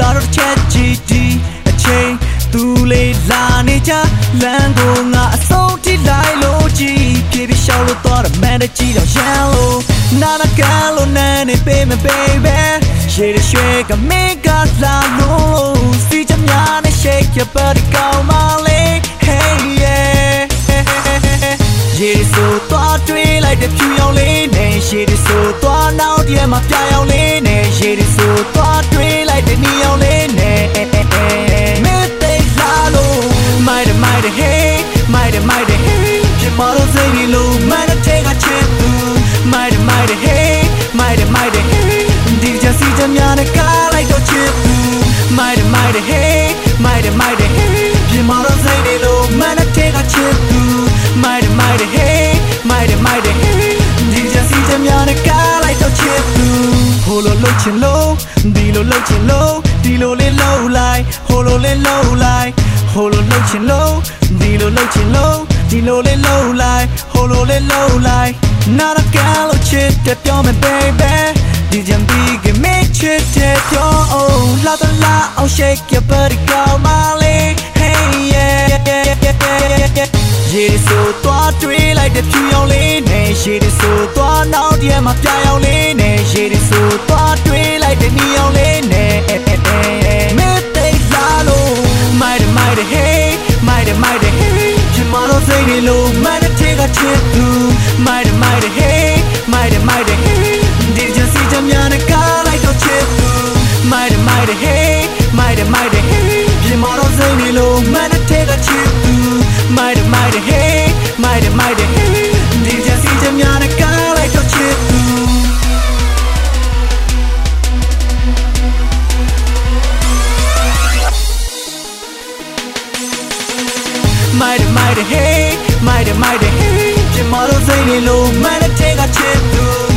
လာတော့ချက်ကြည့်ဒီအချိန်သူလေးလာနေကြလမ်းကိုငါအဆုံးထိလိုက်လို့ကြည့်ပြေပြေရှောက်လို့တော့မန်တကြီးတော့ရန်လို့နာနာကလို့နန်းနေပေးမ baby ရေရရွှေကမင်းကလာလို့စီချများနဲ့ shake your body ကောင်းပါလေ hey yeah ရေဆိုသွားတွေးလိုက်တဲ့ဖြူရောင်လေးနဲ့ရေဆိုသွားနောက်တည်းမှာပြရောင်လေးနဲ့ရေဆိုသွားတွေး မလို့စိတ်ကြီးလို့မန်တဲ့ကချစ်သူမိုက်တယ်မိုက်တယ် hey မိုက်တယ်မိုက်တယ် hey ဒီချစီချများနဲ့ကားလိုက်တော့ချစ်သူမိုက်တယ်မိုက်တယ် hey မိုက်တယ်မိုက်တယ် hey ပြမလို့စိတ်ကြီးလို့မန်တဲ့ကချစ်သူမိုက်တယ်မိုက်တယ် hey မိုက်တယ်မိုက်တယ် hey ဒီချစီချများနဲ့ကားလိုက်တော့ချစ်သူဟိုလိုလှုပ်ချင်လို့ဒီလိုလှုပ်ချင်လို့ဒီလိုလေးလှုပ်လိုက်ဟိုလိုလေးလှုပ်လိုက် ဟိုလိုလှုပ်ချင်လို့ဒီလိုလှုပ်ချင်လို့ဒီလိုလေးလှုပ်လိုက်ဟိုလိုလေးလှုပ်လိုက်နာရကလို့ချစ်တဲ့ပြောမယ် baby ဒီကြံပြီးကမေးချစ်တဲ့ပြော oh လာတော့လာအောင် shake your body go my way hey yeah yeah yeah yeah ရေဆိုသွားတွေးလိုက်တဲ့ဖြူရောင်လေးနဲ့ရေဆိုသွားနောက်တည်းမှာပြရောင်လေးနဲ့ တယ်မိုက်တယ် hey မိုက်တယ်မိုက်တယ် hey ချင်မတော့စိတ်တွေလို့မန်တဲ့ကချစ်သူမိုက်တယ်မိုက်တယ် hey မိုက်တယ်မိုက်တယ် hey မိုက်တယ်မိုက်တယ် hey ပြမလို့စိတ်နေလို့မန်တဲ့ကချစ်သူ